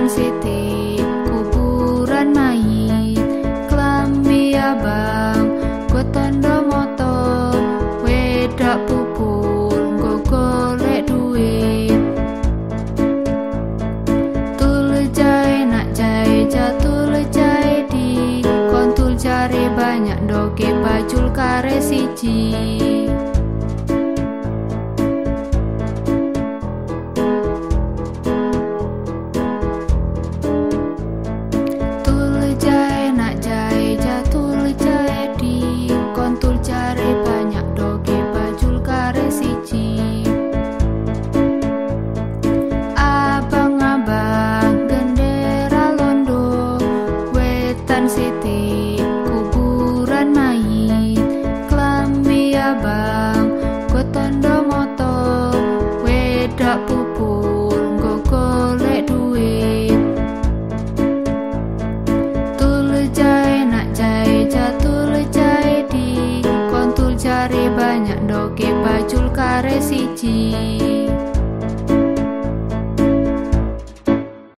kuburan siti kuburan mayit klambi abang gue tondo moto wedak gue golek duit. Tul jai nak jai jatul jai di kontul cari banyak doke bajul kare siji abang Ku tondo moto Wedak pupur Go golek duit. Tul jai nak jai Jatul jai di. Kontul jari banyak doke Bajul kare siji.